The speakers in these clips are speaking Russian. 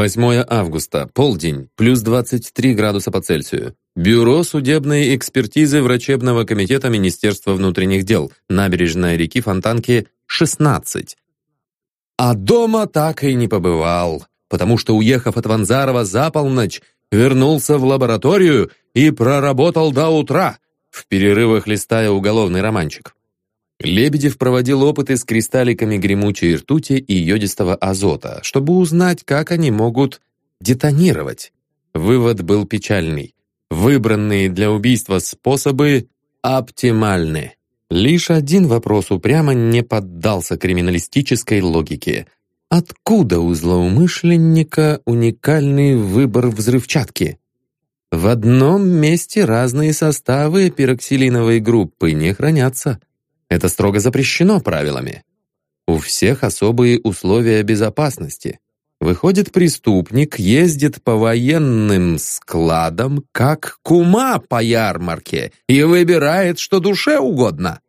8 августа, полдень, плюс 23 градуса по Цельсию. Бюро судебной экспертизы врачебного комитета Министерства внутренних дел, набережная реки Фонтанки, 16. А дома так и не побывал, потому что, уехав от Ванзарова за полночь, вернулся в лабораторию и проработал до утра, в перерывах листая уголовный романчик. Лебедев проводил опыты с кристалликами гремучей ртути и йодистого азота, чтобы узнать, как они могут детонировать. Вывод был печальный. Выбранные для убийства способы оптимальны. Лишь один вопрос упрямо не поддался криминалистической логике. Откуда у злоумышленника уникальный выбор взрывчатки? В одном месте разные составы пероксилиновой группы не хранятся. Это строго запрещено правилами. У всех особые условия безопасности. Выходит, преступник ездит по военным складам, как кума по ярмарке, и выбирает, что душе угодно.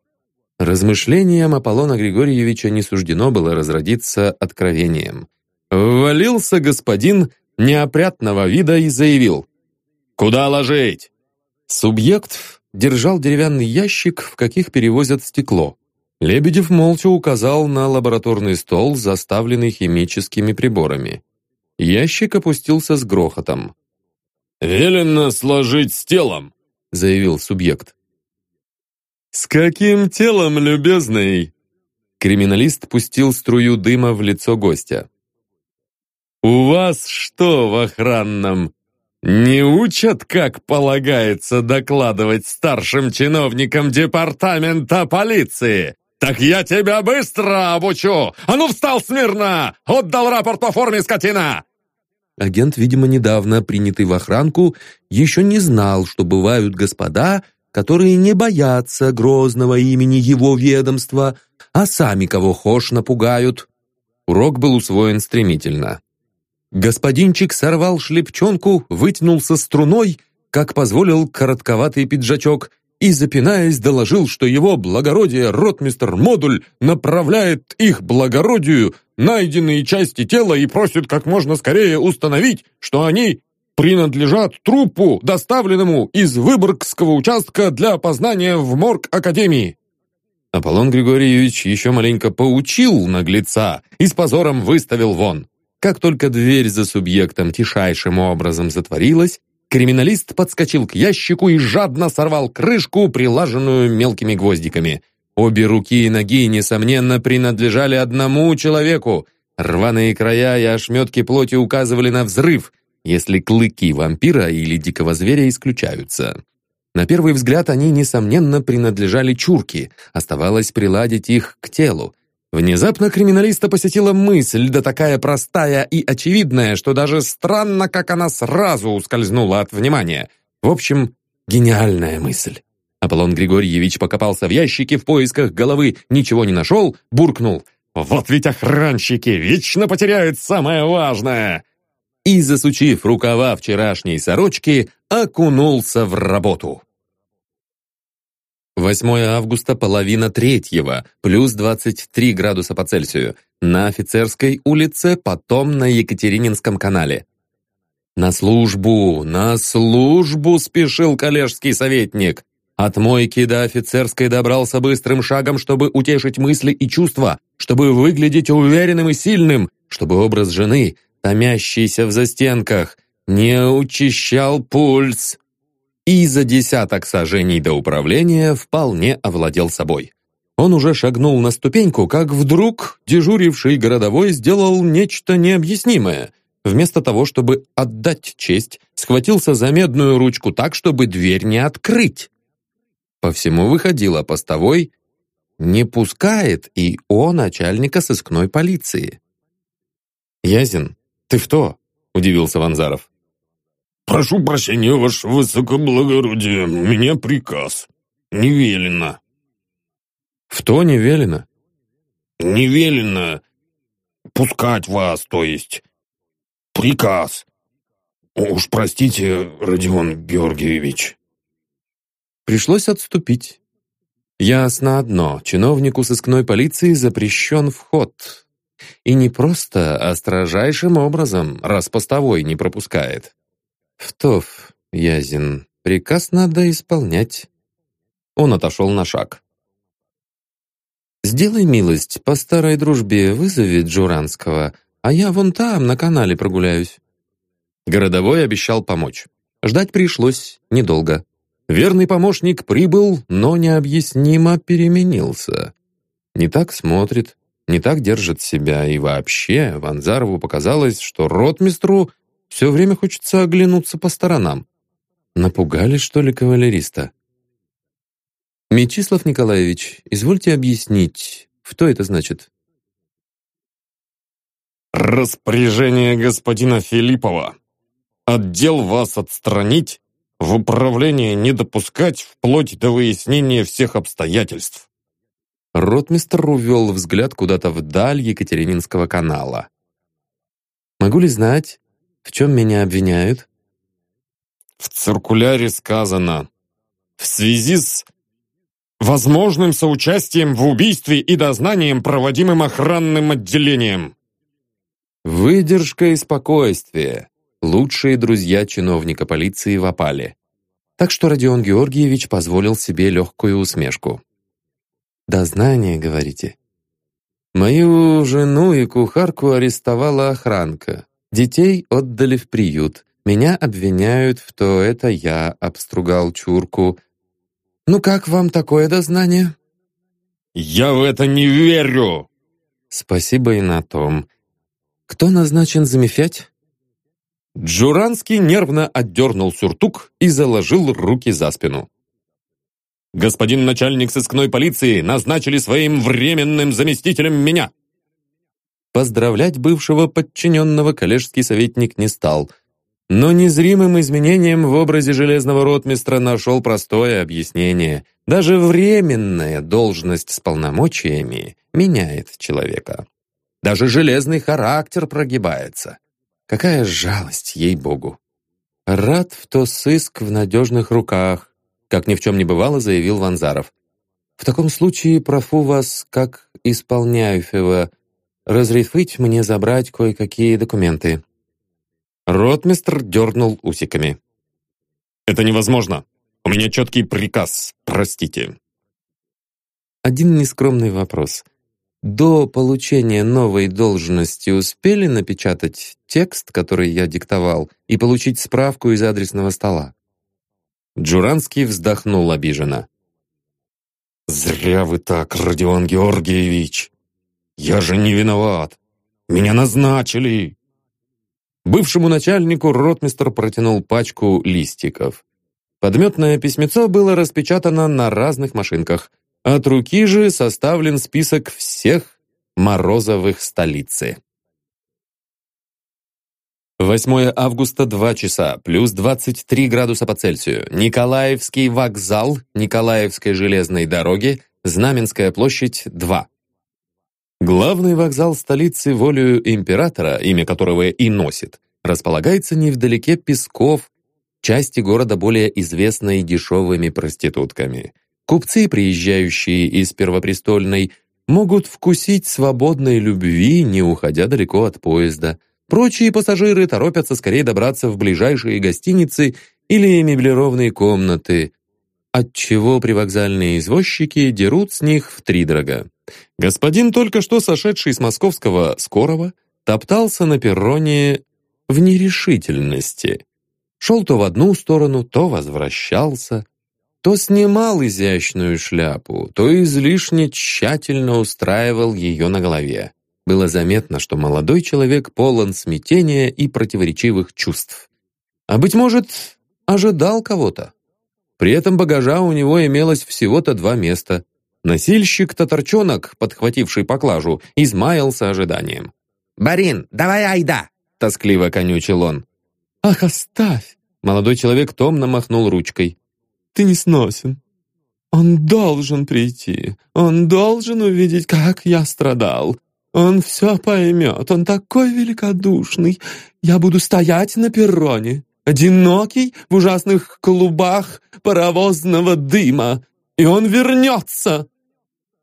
Размышлениям Аполлона Григорьевича не суждено было разродиться откровением. Ввалился господин неопрятного вида и заявил «Куда ложить?» Субъект держал деревянный ящик, в каких перевозят стекло. Лебедев молча указал на лабораторный стол, заставленный химическими приборами. Ящик опустился с грохотом. «Велено сложить с телом», — заявил субъект. «С каким телом, любезный?» Криминалист пустил струю дыма в лицо гостя. «У вас что в охранном? Не учат, как полагается докладывать старшим чиновникам департамента полиции. Так я тебя быстро обучу. А ну встал смирно! Отдал рапорт по форме, скотина!» Агент, видимо, недавно принятый в охранку, еще не знал, что бывают господа, которые не боятся грозного имени его ведомства, а сами кого хошь напугают. Урок был усвоен стремительно. Господинчик сорвал шлепчонку, вытянулся струной, как позволил коротковатый пиджачок, и, запинаясь, доложил, что его благородие ротмистер Модуль направляет их благородию найденные части тела и просит как можно скорее установить, что они принадлежат трупу, доставленному из Выборгского участка для опознания в морг Академии. Аполлон Григорьевич еще маленько поучил наглеца и с позором выставил вон. Как только дверь за субъектом тишайшим образом затворилась, криминалист подскочил к ящику и жадно сорвал крышку, прилаженную мелкими гвоздиками. Обе руки и ноги, несомненно, принадлежали одному человеку. Рваные края и ошметки плоти указывали на взрыв, если клыки вампира или дикого зверя исключаются. На первый взгляд они, несомненно, принадлежали чурке, оставалось приладить их к телу. Внезапно криминалиста посетила мысль, да такая простая и очевидная, что даже странно, как она сразу ускользнула от внимания. В общем, гениальная мысль. Аполлон Григорьевич покопался в ящике в поисках головы, ничего не нашел, буркнул. «Вот ведь охранщики вечно потеряют самое важное!» И, засучив рукава вчерашней сорочки, окунулся в работу. 8 августа, половина третьего, плюс 23 градуса по Цельсию, на Офицерской улице, потом на Екатерининском канале. «На службу, на службу!» — спешил коллежский советник. От мойки до офицерской добрался быстрым шагом, чтобы утешить мысли и чувства, чтобы выглядеть уверенным и сильным, чтобы образ жены, томящийся в застенках, не учащал пульс и за десяток сажений до управления вполне овладел собой. Он уже шагнул на ступеньку, как вдруг дежуривший городовой сделал нечто необъяснимое. Вместо того, чтобы отдать честь, схватился за медную ручку так, чтобы дверь не открыть. По всему выходило постовой не пускает и о начальника сыскной полиции. «Язин, ты что?» – удивился Ванзаров. «Прошу прощения, ваше высокоблагородие, меня приказ. Не велено». «В то не велено?» «Не велено пускать вас, то есть. Приказ. Уж простите, Родион Георгиевич». Пришлось отступить. Ясно одно, чиновнику сыскной полиции запрещен вход. И не просто, а строжайшим образом, раз постовой не пропускает. «Втов, Язин, приказ надо исполнять». Он отошел на шаг. «Сделай милость, по старой дружбе вызови Джуранского, а я вон там, на канале прогуляюсь». Городовой обещал помочь. Ждать пришлось недолго. Верный помощник прибыл, но необъяснимо переменился. Не так смотрит, не так держит себя, и вообще Ванзарову показалось, что ротмистру все время хочется оглянуться по сторонам. Напугали, что ли, кавалериста? «Мечислав Николаевич, извольте объяснить, что это значит?» «Распоряжение господина Филиппова. Отдел вас отстранить, в управление не допускать вплоть до выяснения всех обстоятельств». Ротмистр увел взгляд куда-то вдаль Екатерининского канала. «Могу ли знать, в чем меня обвиняют?» «В циркуляре сказано, в связи с возможным соучастием в убийстве и дознанием, проводимым охранным отделением». Выдержка и спокойствие – лучшие друзья чиновника полиции в опале. Так что Родион Георгиевич позволил себе легкую усмешку. «Дознание, говорите?» «Мою жену и кухарку арестовала охранка. Детей отдали в приют. Меня обвиняют в то, это я обстругал чурку, «Ну как вам такое дознание?» «Я в это не верю!» «Спасибо и на том. Кто назначен замефять?» Джуранский нервно отдернул сюртук и заложил руки за спину. «Господин начальник сыскной полиции назначили своим временным заместителем меня!» Поздравлять бывшего подчиненного коллежский советник не стал – но незримым изменением в образе железного ротмистра нашел простое объяснение. Даже временная должность с полномочиями меняет человека. Даже железный характер прогибается. Какая жалость, ей-богу. Рад, в то сыск в надежных руках, как ни в чем не бывало, заявил Ванзаров. В таком случае прошу вас, как исполняющего, разрешить мне забрать кое-какие документы. Ротмистр дернул усиками. «Это невозможно. У меня четкий приказ. Простите». Один нескромный вопрос. До получения новой должности успели напечатать текст, который я диктовал, и получить справку из адресного стола? Джуранский вздохнул обиженно. «Зря вы так, Родион Георгиевич! Я же не виноват! Меня назначили!» Бывшему начальнику ротмистр протянул пачку листиков. Подметное письмецо было распечатано на разных машинках. От руки же составлен список всех Морозовых столицы. 8 августа, 2 часа, плюс 23 градуса по Цельсию. Николаевский вокзал, Николаевской железной дороги, Знаменская площадь, 2. Главный вокзал столицы волею императора, имя которого и носит, располагается невдалеке Песков, части города более известной дешевыми проститутками. Купцы, приезжающие из Первопрестольной, могут вкусить свободной любви, не уходя далеко от поезда. Прочие пассажиры торопятся скорее добраться в ближайшие гостиницы или меблированные комнаты, отчего привокзальные извозчики дерут с них втридорога. Господин, только что сошедший с московского скорого, топтался на перроне в нерешительности. Шел то в одну сторону, то возвращался, то снимал изящную шляпу, то излишне тщательно устраивал ее на голове. Было заметно, что молодой человек полон смятения и противоречивых чувств. А, быть может, ожидал кого-то. При этом багажа у него имелось всего-то два места, Носильщик-татарчонок, подхвативший поклажу, измаялся ожиданием. «Барин, давай айда!» — тоскливо конючил он. «Ах, оставь!» — молодой человек томно махнул ручкой. «Ты не сносен. Он должен прийти. Он должен увидеть, как я страдал. Он все поймет. Он такой великодушный. Я буду стоять на перроне, одинокий в ужасных клубах паровозного дыма, и он вернется!»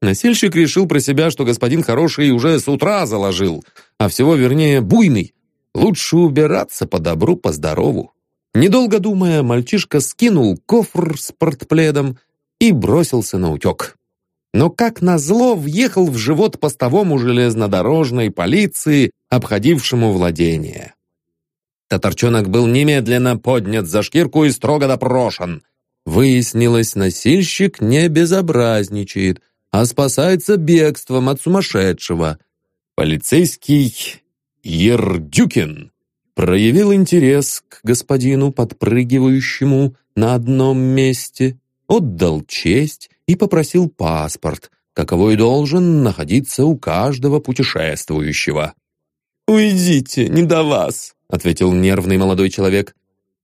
Носильщик решил про себя, что господин хороший уже с утра заложил, а всего вернее буйный. Лучше убираться по добру, по здорову. Недолго думая, мальчишка скинул кофр с портпледом и бросился на утек. Но как назло въехал в живот постовому железнодорожной полиции, обходившему владение. Татарчонок был немедленно поднят за шкирку и строго допрошен. Выяснилось, носильщик не безобразничает, а спасается бегством от сумасшедшего. Полицейский Ердюкин проявил интерес к господину, подпрыгивающему на одном месте, отдал честь и попросил паспорт, каковой должен находиться у каждого путешествующего. «Уйдите, не до вас», — ответил нервный молодой человек.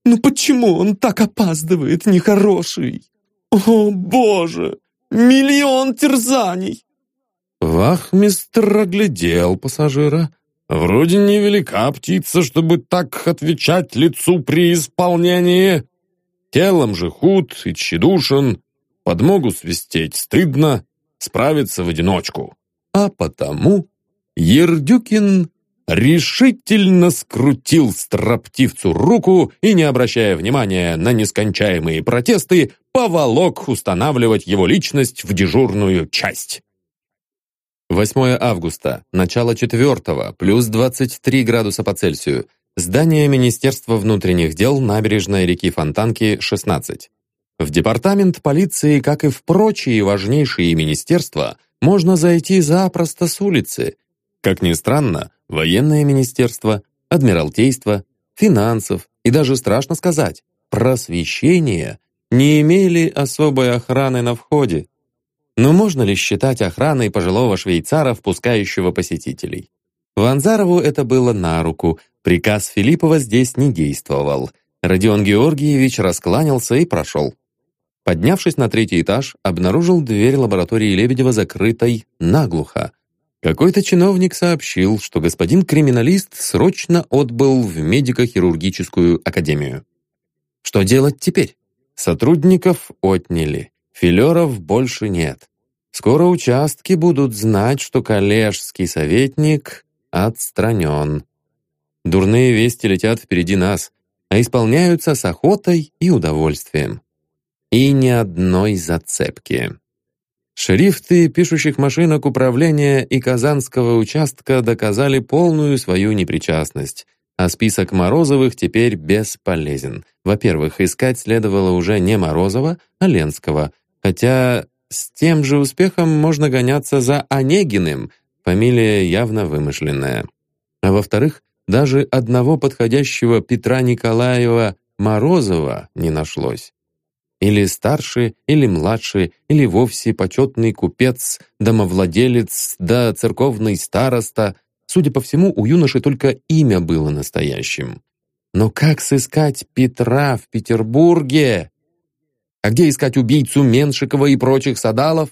«Ну почему он так опаздывает, нехороший? О, боже, миллион терзаний!» Вахмистр оглядел пассажира. Вроде невелика птица, чтобы так отвечать лицу при исполнении. Телом же худ и тщедушен, подмогу свистеть стыдно, справиться в одиночку. А потому Ердюкин решительно скрутил строптивцу руку и, не обращая внимания на нескончаемые протесты, поволок устанавливать его личность в дежурную часть. 8 августа, начало 4 плюс 23 градуса по Цельсию. Здание Министерства внутренних дел набережной реки Фонтанки, 16. В департамент полиции, как и в прочие важнейшие министерства, можно зайти запросто с улицы. Как ни странно, военное министерство, адмиралтейство, финансов и даже, страшно сказать, просвещение не имели особой охраны на входе. Но можно ли считать охраной пожилого швейцара, впускающего посетителей? Ванзарову это было на руку, приказ Филиппова здесь не действовал. Родион Георгиевич раскланялся и прошел. Поднявшись на третий этаж, обнаружил дверь лаборатории Лебедева закрытой наглухо. Какой-то чиновник сообщил, что господин криминалист срочно отбыл в медико-хирургическую академию. Что делать теперь? Сотрудников отняли. Филеров больше нет. Скоро участки будут знать, что коллежский советник отстранен. Дурные вести летят впереди нас, а исполняются с охотой и удовольствием. И ни одной зацепки. Шрифты пишущих машинок управления и Казанского участка доказали полную свою непричастность, а список Морозовых теперь бесполезен. Во-первых, искать следовало уже не Морозова, а Ленского – Хотя с тем же успехом можно гоняться за Онегиным, фамилия явно вымышленная. А во-вторых, даже одного подходящего Петра Николаева Морозова не нашлось. Или старший, или младший, или вовсе почетный купец, домовладелец, да церковный староста. Судя по всему, у юноши только имя было настоящим. Но как сыскать Петра в Петербурге? А где искать убийцу Меншикова и прочих садалов?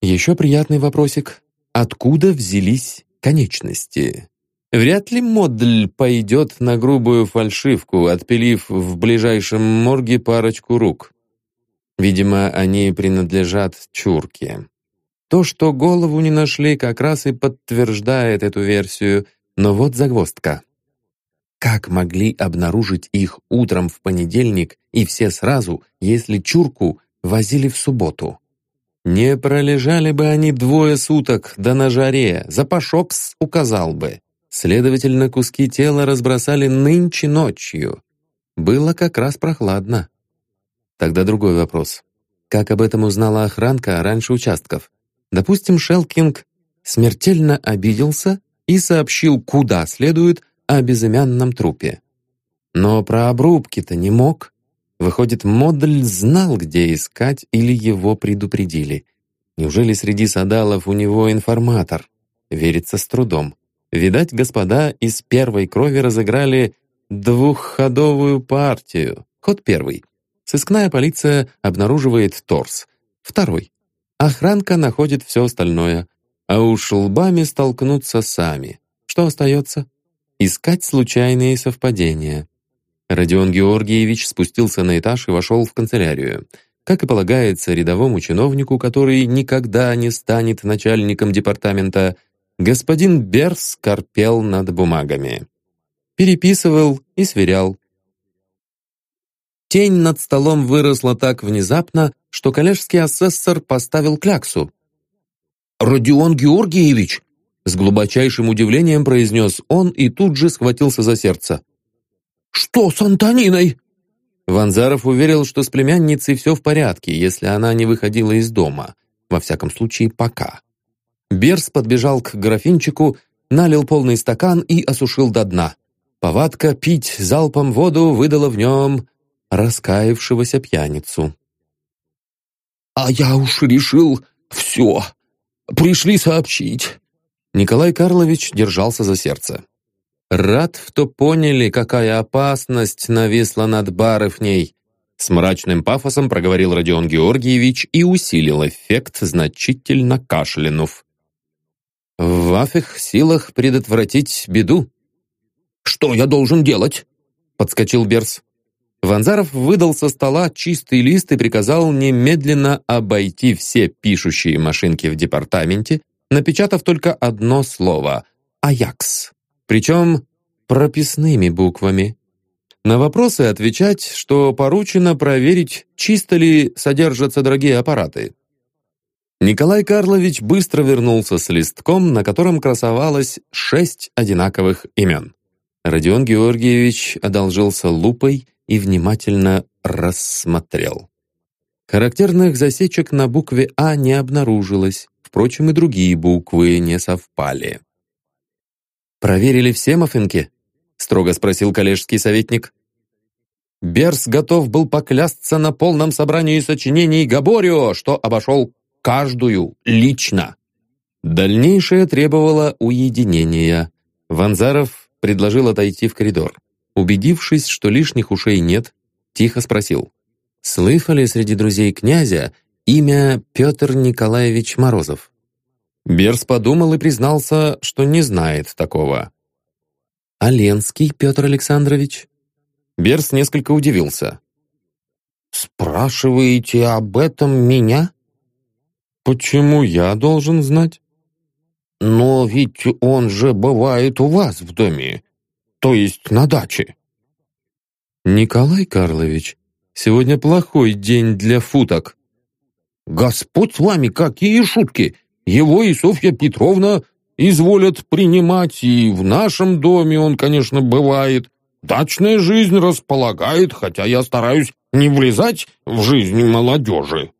Еще приятный вопросик. Откуда взялись конечности? Вряд ли Модль пойдет на грубую фальшивку, отпилив в ближайшем морге парочку рук. Видимо, они принадлежат Чурке. То, что голову не нашли, как раз и подтверждает эту версию, но вот загвоздка. Как могли обнаружить их утром в понедельник и все сразу, если чурку возили в субботу? Не пролежали бы они двое суток, да на жаре, запашок указал бы. Следовательно, куски тела разбросали нынче ночью. Было как раз прохладно. Тогда другой вопрос. Как об этом узнала охранка раньше участков? Допустим, Шелкинг смертельно обиделся и сообщил, куда следует, о безымянном трупе. Но про обрубки-то не мог. Выходит, Модль знал, где искать, или его предупредили. Неужели среди садалов у него информатор? Верится с трудом. Видать, господа из первой крови разыграли двухходовую партию. Ход первый. Сыскная полиция обнаруживает торс. Второй. Охранка находит все остальное. А уж лбами столкнуться сами. Что остается? искать случайные совпадения. Родион Георгиевич спустился на этаж и вошел в канцелярию. как и полагается рядовому чиновнику, который никогда не станет начальником департамента, господин Берс корпел над бумагами. Переписывал и сверял. Тень над столом выросла так внезапно, что коллежский асессор поставил кляксу. «Родион Георгиевич!» С глубочайшим удивлением произнес он и тут же схватился за сердце. «Что с Антониной?» Ванзаров уверил, что с племянницей все в порядке, если она не выходила из дома. Во всяком случае, пока. Берс подбежал к графинчику, налил полный стакан и осушил до дна. Повадка пить залпом воду выдала в нем раскаявшегося пьяницу. «А я уж решил, все, пришли сообщить». Николай Карлович держался за сердце. Рад, что поняли, какая опасность нависла над барышней. С мрачным пафосом проговорил Родион Георгиевич и усилил эффект, значительно кашлянув. В ваших силах предотвратить беду. «Что я должен делать?» — подскочил Берс. Ванзаров выдал со стола чистый лист и приказал немедленно обойти все пишущие машинки в департаменте, напечатав только одно слово «Аякс» причем прописными буквами. На вопросы отвечать, что поручено проверить, чисто ли содержатся дорогие аппараты. Николай Карлович быстро вернулся с листком, на котором красовалось шесть одинаковых имен. Родион Георгиевич одолжился лупой и внимательно рассмотрел. Характерных засечек на букве «А» не обнаружилось, впрочем, и другие буквы не совпали. «Проверили все мафинки?» — строго спросил коллежский советник. Берс готов был поклясться на полном собрании сочинений Габорио, что обошел каждую лично. Дальнейшее требовало уединения. Ванзаров предложил отойти в коридор. Убедившись, что лишних ушей нет, тихо спросил. «Слыхали среди друзей князя имя Петр Николаевич Морозов?» Берс подумал и признался, что не знает такого. «А Петр Александрович?» Берс несколько удивился. «Спрашиваете об этом меня?» «Почему я должен знать?» «Но ведь он же бывает у вас в доме, то есть на даче». «Николай Карлович, сегодня плохой день для футок». «Господь с вами, какие шутки! Его и Софья Петровна изволят принимать, и в нашем доме он, конечно, бывает. Дачная жизнь располагает, хотя я стараюсь не влезать в жизнь молодежи».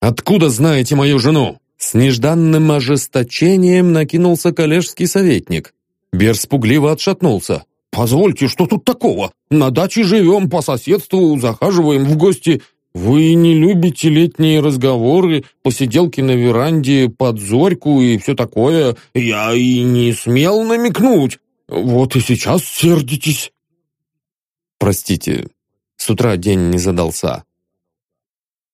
«Откуда знаете мою жену?» С нежданным ожесточением накинулся коллежский советник. Берс пугливо отшатнулся. «Позвольте, что тут такого? На даче живем по соседству, захаживаем в гости. «Вы не любите летние разговоры, посиделки на веранде, под зорьку и все такое. Я и не смел намекнуть. Вот и сейчас сердитесь». «Простите, с утра день не задался.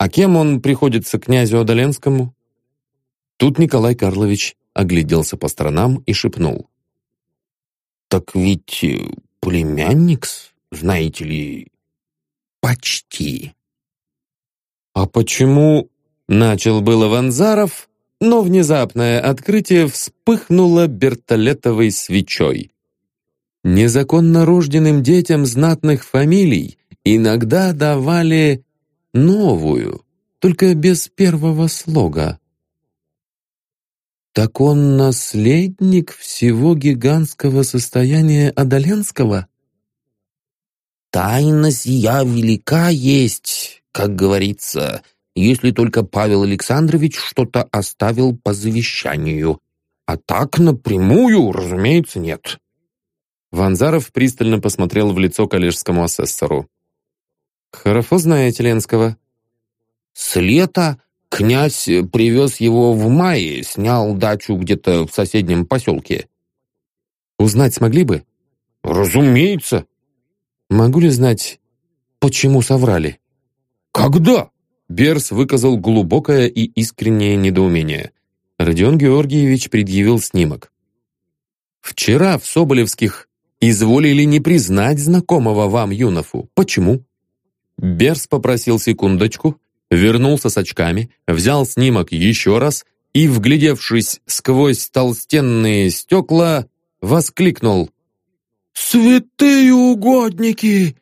А кем он приходится князю Одаленскому?» Тут Николай Карлович огляделся по сторонам и шепнул. «Так ведь э, племянник, знаете ли, почти». «А почему...» — начал было Ванзаров, но внезапное открытие вспыхнуло бертолетовой свечой. Незаконно рожденным детям знатных фамилий иногда давали новую, только без первого слога. Так он наследник всего гигантского состояния Адаленского? Тайна сия велика есть, как говорится, если только Павел Александрович что-то оставил по завещанию. А так напрямую, разумеется, нет. Ванзаров пристально посмотрел в лицо коллежскому асессору. «Хорошо знаете Ленского?» «С лета князь привез его в мае, снял дачу где-то в соседнем поселке». «Узнать смогли бы?» «Разумеется». «Могу ли знать, почему соврали?» «Когда?» Берс выказал глубокое и искреннее недоумение. Родион Георгиевич предъявил снимок. «Вчера в Соболевских изволили не признать знакомого вам Юнофу. Почему?» Берс попросил секундочку, вернулся с очками, взял снимок еще раз и, вглядевшись сквозь толстенные стекла, воскликнул. «Святые угодники!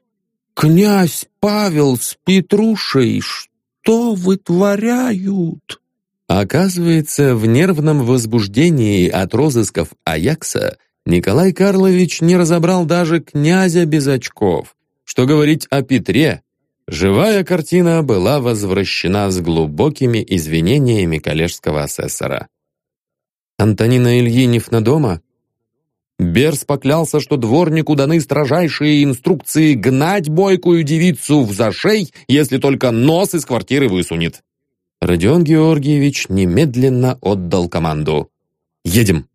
Князь Павел с Петрушей что вытворяют?» Оказывается, в нервном возбуждении от розысков Аякса Николай Карлович не разобрал даже князя без очков. Что говорить о Петре, живая картина была возвращена с глубокими извинениями коллежского асессора. «Антонина Ильиневна дома?» Берс поклялся, что дворнику даны строжайшие инструкции гнать бойкую девицу в зашей, если только нос из квартиры высунет. Родион Георгиевич немедленно отдал команду. «Едем!»